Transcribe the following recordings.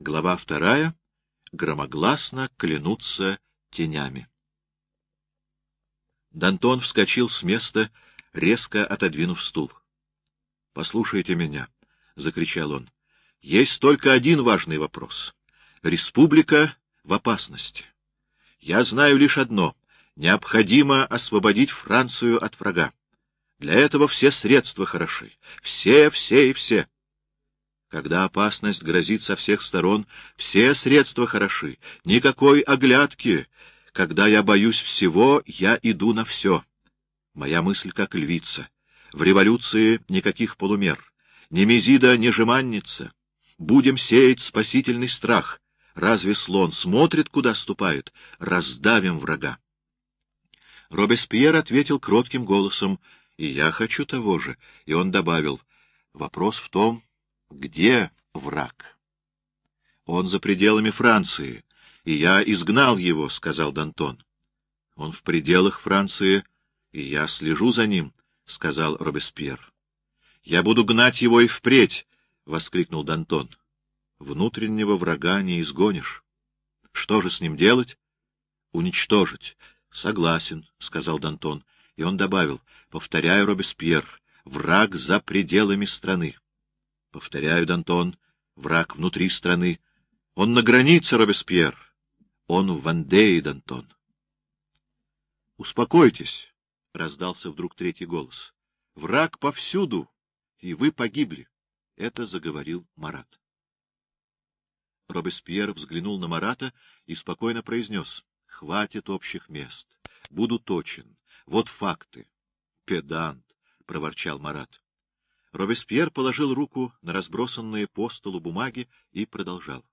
Глава вторая. Громогласно клянутся тенями. Дантон вскочил с места, резко отодвинув стул. — Послушайте меня, — закричал он. — Есть только один важный вопрос. Республика в опасности. Я знаю лишь одно — необходимо освободить Францию от врага. Для этого все средства хороши. Все, все и все. Когда опасность грозит со всех сторон, все средства хороши. Никакой оглядки. Когда я боюсь всего, я иду на все. Моя мысль как львица. В революции никаких полумер. Ни мезида, ни жеманница. Будем сеять спасительный страх. Разве слон смотрит, куда ступает? Раздавим врага. Робеспьер ответил кротким голосом, и я хочу того же. И он добавил, вопрос в том, где враг. Он за пределами Франции, и я изгнал его, — сказал Дантон. Он в пределах Франции, и я слежу за ним, — сказал Робеспьер. Я буду гнать его и впредь, — воскликнул Дантон. Внутреннего врага не изгонишь. Что же с ним делать? Уничтожить. Согласен, — сказал Дантон. И он добавил, повторяю, Робеспьер, враг за пределами страны. Повторяю, Дантон, враг внутри страны. Он на границе, Робеспьер. Он в Вандее, Дантон. Успокойтесь, — раздался вдруг третий голос. Враг повсюду, и вы погибли. Это заговорил Марат. Робеспьер взглянул на Марата и спокойно произнес. — Хватит общих мест. Буду точен. Вот факты. — Педант, — проворчал Марат. Робеспьер положил руку на разбросанные по столу бумаги и продолжал.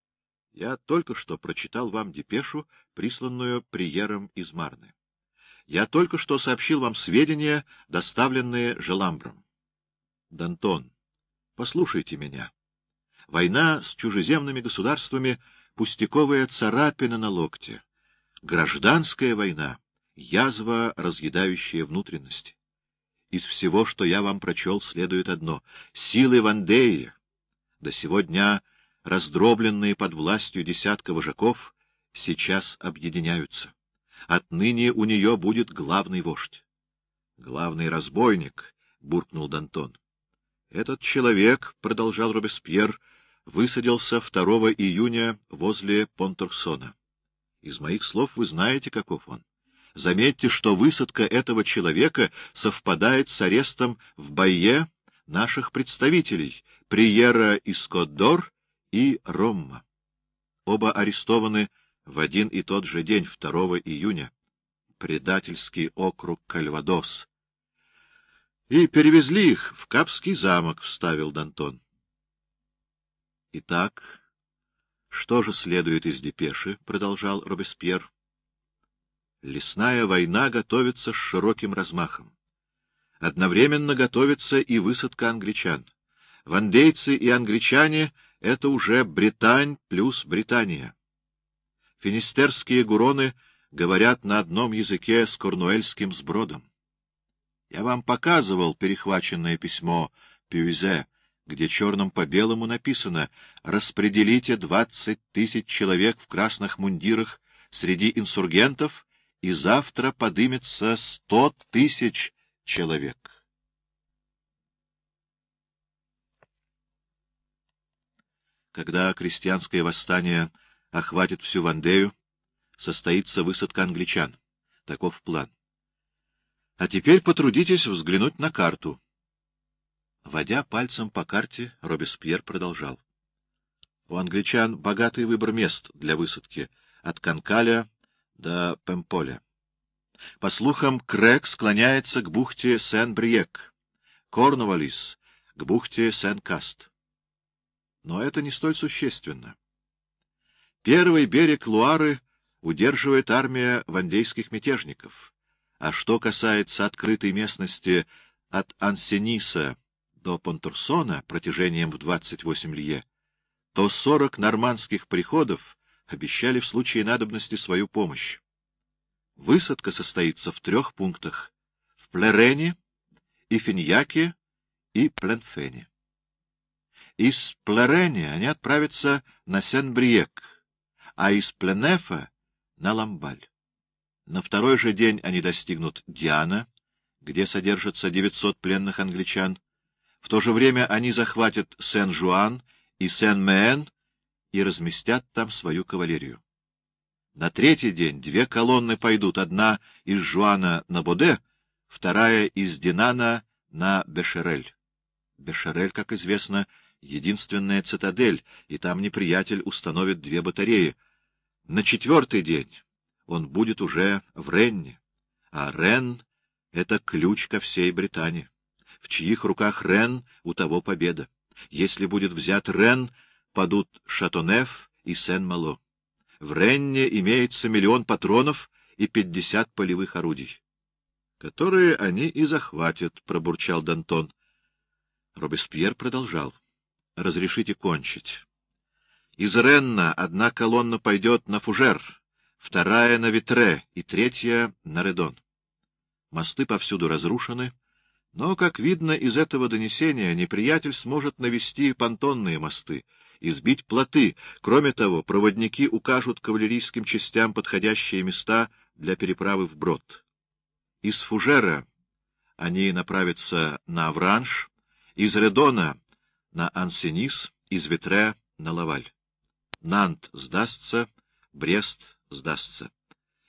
— Я только что прочитал вам депешу, присланную приером из Марны. Я только что сообщил вам сведения, доставленные Желамбром. Дантон, послушайте меня. Война с чужеземными государствами — пустяковая царапина на локте. Гражданская война — язва, разъедающая внутренности. Из всего, что я вам прочел, следует одно — силы Вандеи, до сего дня раздробленные под властью десятка вожаков, сейчас объединяются. Отныне у нее будет главный вождь. — Главный разбойник, — буркнул Дантон. — Этот человек, — продолжал Робеспьер, — высадился 2 июня возле Понторсона. Из моих слов вы знаете, каков он. Заметьте, что высадка этого человека совпадает с арестом в Байе наших представителей, Приера из Коддор и Ромма. Оба арестованы в один и тот же день, 2 июня. Предательский округ Кальвадос. И перевезли их в Капский замок, — вставил Дантон. Итак, что же следует из депеши, — продолжал Робеспьер. Лесная война готовится с широким размахом. Одновременно готовится и высадка англичан. Вандейцы и англичане — это уже Британь плюс Британия. Финистерские гуроны говорят на одном языке с корнуэльским сбродом. Я вам показывал перехваченное письмо Пюизе, где черным по белому написано «Распределите двадцать тысяч человек в красных мундирах среди инсургентов и завтра подымется сто тысяч человек. Когда крестьянское восстание охватит всю Вандею, состоится высадка англичан. Таков план. А теперь потрудитесь взглянуть на карту. Водя пальцем по карте, Робеспьер продолжал. У англичан богатый выбор мест для высадки от Канкаля до Пемполя. По слухам, Крэг склоняется к бухте Сен-Бриек, Корнуоллис — к бухте Сен-Каст. Но это не столь существенно. Первый берег Луары удерживает армия вандейских мятежников, а что касается открытой местности от Ансениса до Понтурсона протяжением в 28 лье, то 40 нормандских приходов обещали в случае надобности свою помощь. Высадка состоится в трех пунктах — в Плерене, Ифиньяке и Пленфене. Из Плерени они отправятся на Сен-Бриек, а из Пленефа — на Ламбаль. На второй же день они достигнут Диана, где содержатся 900 пленных англичан. В то же время они захватят Сен-Жуан и Сен-Меэн и разместят там свою кавалерию. На третий день две колонны пойдут, одна из Жуана на Боде, вторая из Динана на Бешерель. Бешерель, как известно, единственная цитадель, и там неприятель установит две батареи. На четвертый день он будет уже в Ренне, а Рен — это ключ ко всей Британии. В чьих руках Рен, у того победа. Если будет взят Рен, падут Шатонеф и Сен-Мало. В Ренне имеется миллион патронов и пятьдесят полевых орудий. — Которые они и захватят, — пробурчал Дантон. Робеспьер продолжал. — Разрешите кончить. Из Ренна одна колонна пойдет на Фужер, вторая — на Витре и третья — на Редон. Мосты повсюду разрушены, но, как видно из этого донесения, неприятель сможет навести понтонные мосты, избить плоты. Кроме того, проводники укажут кавалерийским частям подходящие места для переправы вброд. Из Фужера они направятся на Авранж, из Редона — на Ансенис, из Витре — на Лаваль. Нант сдастся, Брест сдастся.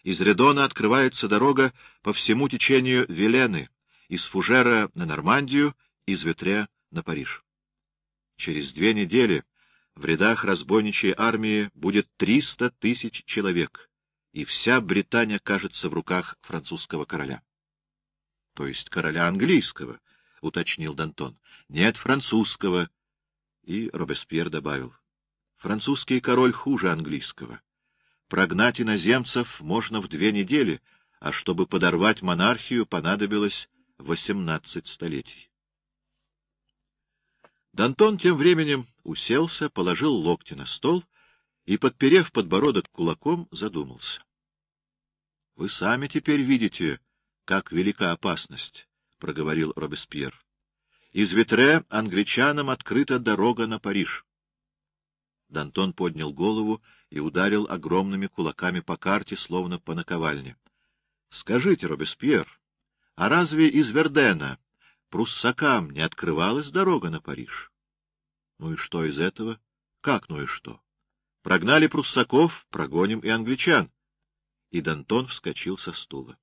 Из Редона открывается дорога по всему течению Велены, из Фужера на Нормандию, из Ветре на Париж. Через две недели в рядах разбойничьей армии будет триста тысяч человек, и вся Британия кажется в руках французского короля. — То есть короля английского, — уточнил Дантон. — Нет, французского. И Робеспьер добавил. — Французский король хуже английского. Прогнать иноземцев можно в две недели, а чтобы подорвать монархию, понадобилось восемнадцать столетий. Дантон тем временем уселся, положил локти на стол и, подперев подбородок кулаком, задумался. — Вы сами теперь видите, как велика опасность, — проговорил Робеспьер. — Из Витре англичанам открыта дорога на Париж. Дантон поднял голову и ударил огромными кулаками по карте, словно по наковальне. — Скажите, Робеспьер, а разве из Вердена пруссакам не открывалась дорога на Париж? Ну и что из этого? Как ну и что? Прогнали пруссаков, прогоним и англичан. И Дантон вскочил со стула.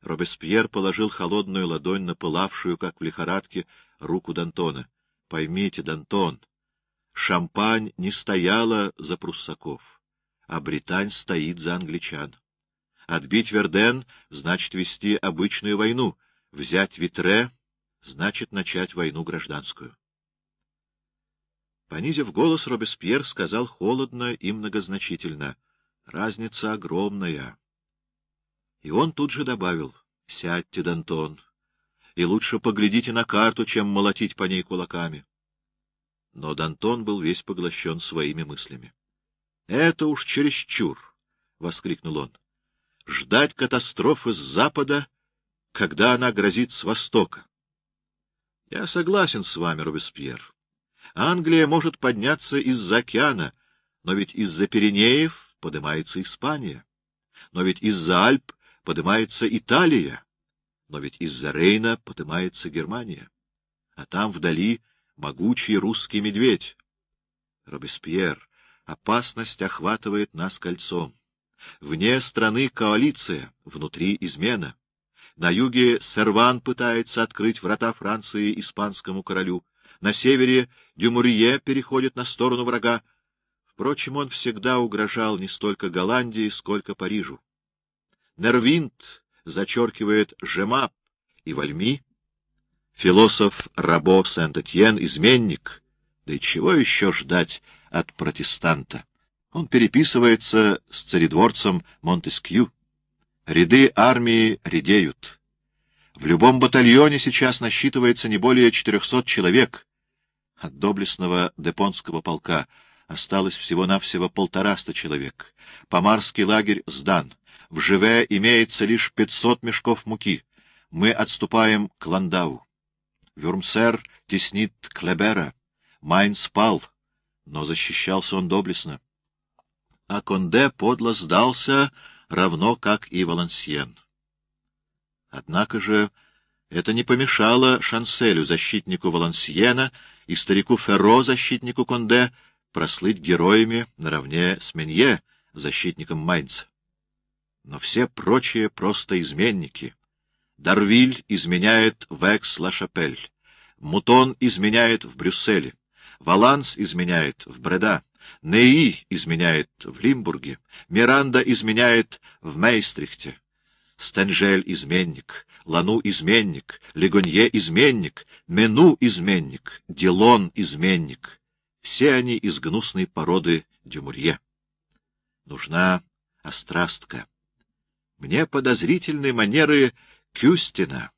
Робеспьер положил холодную ладонь на пылавшую, как в лихорадке, руку Дантона. — Поймите, Дантон, Шампань не стояла за пруссаков, а Британь стоит за англичан. Отбить Верден — значит вести обычную войну, взять Витре — значит начать войну гражданскую. Понизив голос, Робеспьер сказал холодно и многозначительно. Разница огромная. И он тут же добавил. — Сядьте, Д'Антон, и лучше поглядите на карту, чем молотить по ней кулаками. Но Д'Антон был весь поглощен своими мыслями. — Это уж чересчур! — воскликнул он ждать катастрофы с запада, когда она грозит с востока. Я согласен с вами, Робеспьер. Англия может подняться из-за океана, но ведь из-за Пиренеев поднимается Испания. Но ведь из-за Альп поднимается Италия. Но ведь из-за Рейна поднимается Германия. А там вдали могучий русский медведь. Робеспьер, опасность охватывает нас кольцом. Вне страны коалиция, внутри измена. На юге Серван пытается открыть врата Франции испанскому королю. На севере Дюмурье переходит на сторону врага. Впрочем, он всегда угрожал не столько Голландии, сколько Парижу. Нервинт зачеркивает Жемап и Вальми. Философ Рабо Сент-Этьен — изменник. Да и чего еще ждать от протестанта? Он переписывается с царедворцем Монтескью. Ряды армии редеют. В любом батальоне сейчас насчитывается не более 400 человек. От доблестного депонского полка осталось всего-навсего полтораста человек. Помарский лагерь сдан. В Живе имеется лишь 500 мешков муки. Мы отступаем к Ландау. Вюрмсер теснит Клебера. Майн спал, но защищался он доблестно. А Конде подло сдался, равно как и Валансьен. Однако же это не помешало Шанселю, защитнику Валансьена, и старику Ферро, защитнику Конде, прослыть героями наравне с Менье, защитником Майнца. Но все прочие просто изменники. Дарвиль изменяет в Экс-Ла-Шапель, Мутон изменяет в Брюсселе, Валанс изменяет в Бреда, Неи изменяет в Лимбурге, Миранда изменяет в Мейстрихте. Стенжель — изменник, Лану — изменник, Легонье — изменник, Мену — изменник, Дилон — изменник. Все они из гнусной породы Дюмурье. Нужна острастка. Мне подозрительны манеры Кюстина.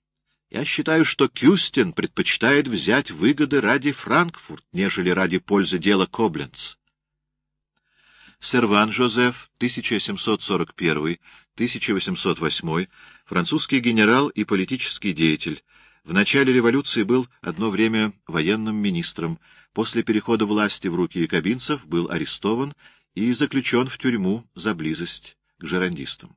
Я считаю, что Кюстин предпочитает взять выгоды ради Франкфурт, нежели ради пользы дела Кобленц. Серван Жозеф, 1741-1808, французский генерал и политический деятель. В начале революции был одно время военным министром, после перехода власти в руки якобинцев был арестован и заключен в тюрьму за близость к жерандистам.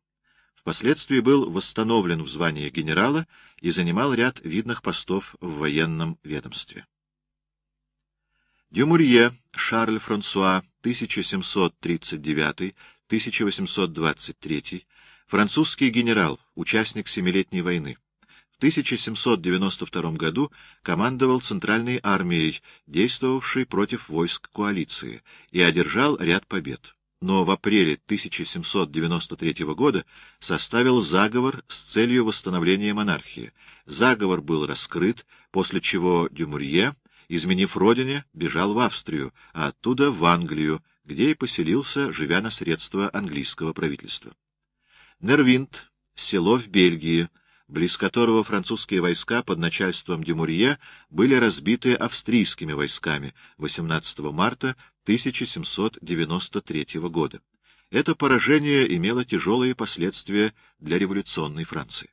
Впоследствии был восстановлен в звании генерала и занимал ряд видных постов в военном ведомстве. Дюмурье Шарль Франсуа 1739-1823, французский генерал, участник Семилетней войны. В 1792 году командовал Центральной армией, действовавшей против войск коалиции, и одержал ряд побед. Но в апреле 1793 года составил заговор с целью восстановления монархии. Заговор был раскрыт, после чего Дюмурье изменив родине, бежал в Австрию, а оттуда в Англию, где и поселился, живя на средства английского правительства. Нервинт — село в Бельгии, близ которого французские войска под начальством Дюмурье были разбиты австрийскими войсками 18 марта 1793 года. Это поражение имело тяжелые последствия для революционной Франции.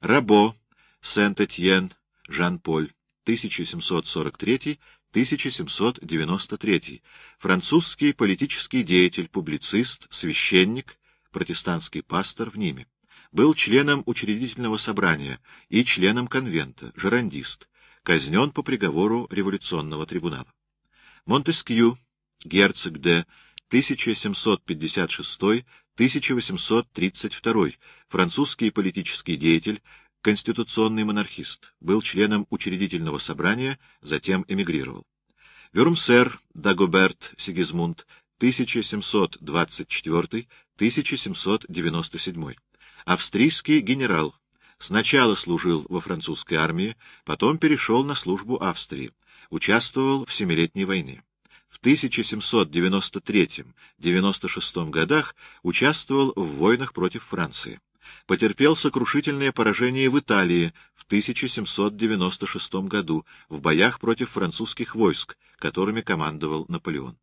Рабо, Сент-Этьен, Жан-Поль 1743-1793, французский политический деятель, публицист, священник, протестантский пастор в Ниме. Был членом учредительного собрания и членом конвента, жерандист, казнен по приговору революционного трибунала. Монтескью, герцог де 1756-1832, французский политический деятель, конституционный монархист, был членом учредительного собрания, затем эмигрировал. Вюрмсер Дагоберт Сигизмунд, 1724-1797. Австрийский генерал. Сначала служил во французской армии, потом перешел на службу Австрии. Участвовал в Семилетней войне. В 1793-96 годах участвовал в войнах против Франции потерпел сокрушительное поражение в Италии в 1796 году в боях против французских войск, которыми командовал Наполеон.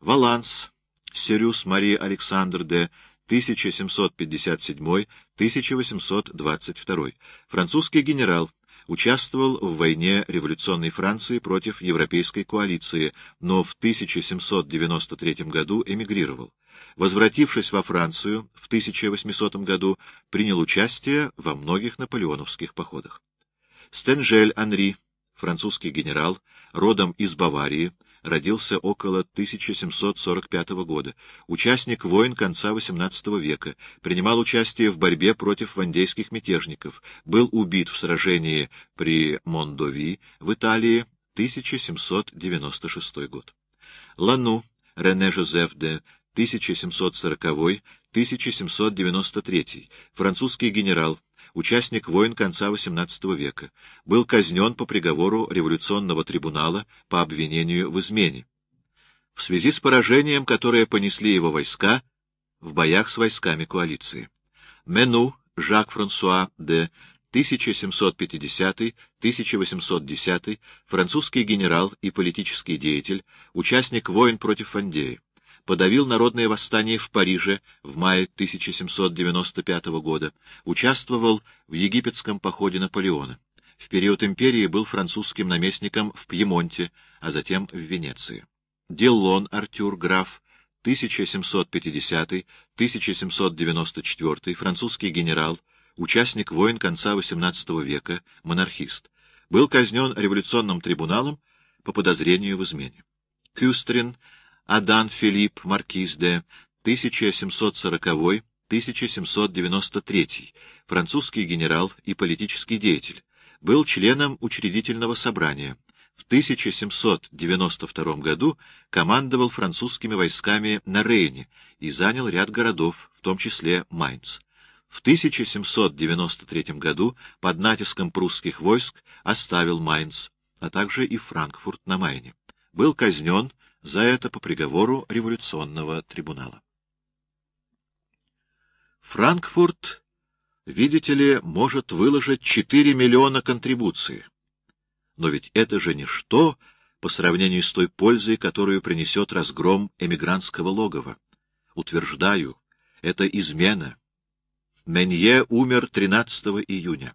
Валанс, Сириус Мари Александр де 1757-1822, французский генерал, участвовал в войне революционной Франции против европейской коалиции, но в 1793 году эмигрировал. Возвратившись во Францию в 1800 году, принял участие во многих наполеоновских походах. Стенжель Анри, французский генерал, родом из Баварии, родился около 1745 года, участник войн конца XVIII века, принимал участие в борьбе против вандейских мятежников, был убит в сражении при Мондови в Италии 1796 год. Лану Рене Жозеф де 1740-1793, французский генерал, участник войн конца XVIII века, был казнен по приговору революционного трибунала по обвинению в измене. В связи с поражением, которое понесли его войска в боях с войсками коалиции. Мену Жак-Франсуа де 1750-1810, французский генерал и политический деятель, участник войн против Фандеи подавил народное восстание в Париже в мае 1795 года, участвовал в египетском походе Наполеона. в период империи был французским наместником в Пьемонте, а затем в Венеции. Диллон Артюр, граф, 1750-1794, французский генерал, участник войн конца XVIII века, монархист, был казнен революционным трибуналом по подозрению в измене. Кюстрин Адан Филипп Маркиз де 1740-1793, французский генерал и политический деятель, был членом учредительного собрания. В 1792 году командовал французскими войсками на Рейне и занял ряд городов, в том числе Майнц. В 1793 году под натиском прусских войск оставил Майнц, а также и Франкфурт на Майне. Был казнен за это по приговору революционного трибунала. Франкфурт, видите ли, может выложить 4 миллиона контрибуции. Но ведь это же ничто по сравнению с той пользой, которую принесет разгром эмигрантского логова. Утверждаю, это измена. Менье умер 13 июня.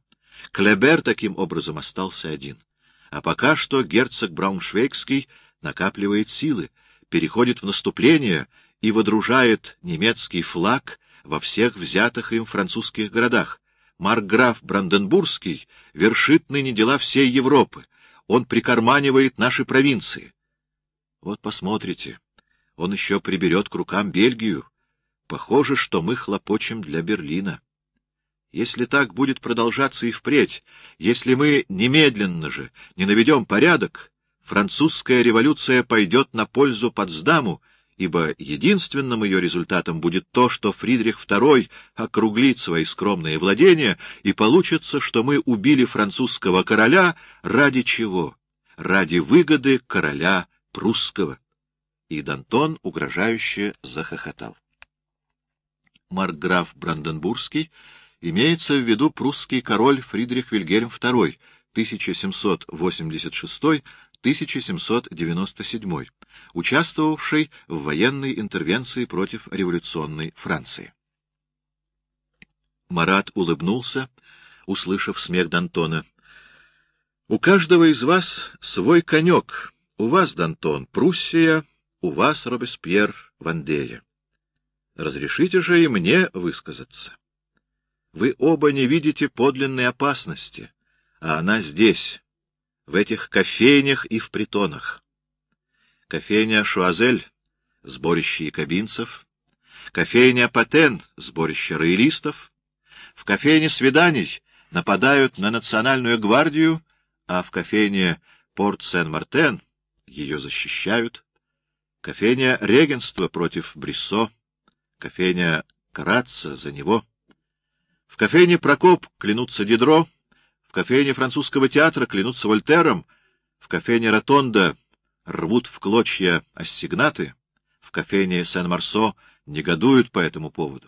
Клебер таким образом остался один. А пока что герцог Брауншвейгский накапливает силы, переходит в наступление и водружает немецкий флаг во всех взятых им французских городах. Маркграф Бранденбургский вершит ныне дела всей Европы. Он прикарманивает наши провинции. Вот посмотрите, он еще приберет к рукам Бельгию. Похоже, что мы хлопочем для Берлина. Если так будет продолжаться и впредь, если мы немедленно же не наведем порядок, французская революция пойдет на пользу Потсдаму, ибо единственным ее результатом будет то, что Фридрих II округлит свои скромные владения, и получится, что мы убили французского короля ради чего? Ради выгоды короля прусского. И Дантон угрожающе захохотал. Маркграф Бранденбургский имеется в виду прусский король Фридрих Вильгельм II, 1786-1797, участвовавший в военной интервенции против революционной Франции. Марат улыбнулся, услышав смех Д'Антона. — У каждого из вас свой конек. У вас, Д'Антон, Пруссия, у вас, Робеспьер, Вандея. Разрешите же и мне высказаться. Вы оба не видите подлинной опасности, а она здесь, в этих кофейнях и в притонах. Кофейня Шуазель — сборище якобинцев, кофейня Патен — сборище роялистов, в кофейне свиданий нападают на национальную гвардию, а в кофейне Порт-Сен-Мартен ее защищают, кофейня регенства против Бриссо, кофейня Караца за него — в кофейне Прокоп клянутся Дидро, в кофейне французского театра клянутся Вольтером, в кофейне Ротонда рвут в клочья ассигнаты, в кофейне Сен-Марсо негодуют по этому поводу.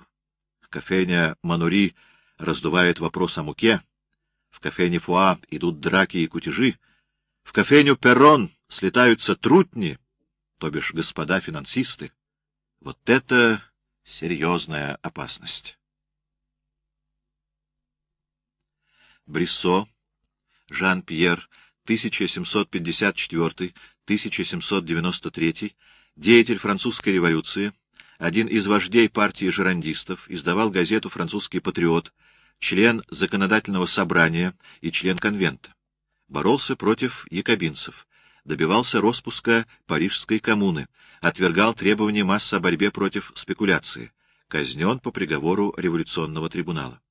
Кофейня Манури раздувает вопрос о муке, в кофейне Фуа идут драки и кутежи, в кофейню Перрон слетаются трутни, то бишь господа финансисты. Вот это серьезная опасность. Бриссо, Жан-Пьер, 1754-1793, деятель французской революции, один из вождей партии жерандистов, издавал газету «Французский патриот», член законодательного собрания и член конвента. Боролся против якобинцев, добивался распуска Парижской коммуны, отвергал требования массы о борьбе против спекуляции, казнен по приговору революционного трибунала.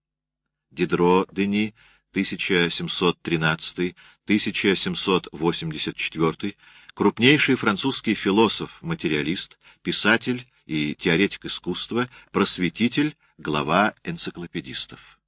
Дидро Дени 1713-1784, крупнейший французский философ-материалист, писатель и теоретик искусства, просветитель, глава энциклопедистов.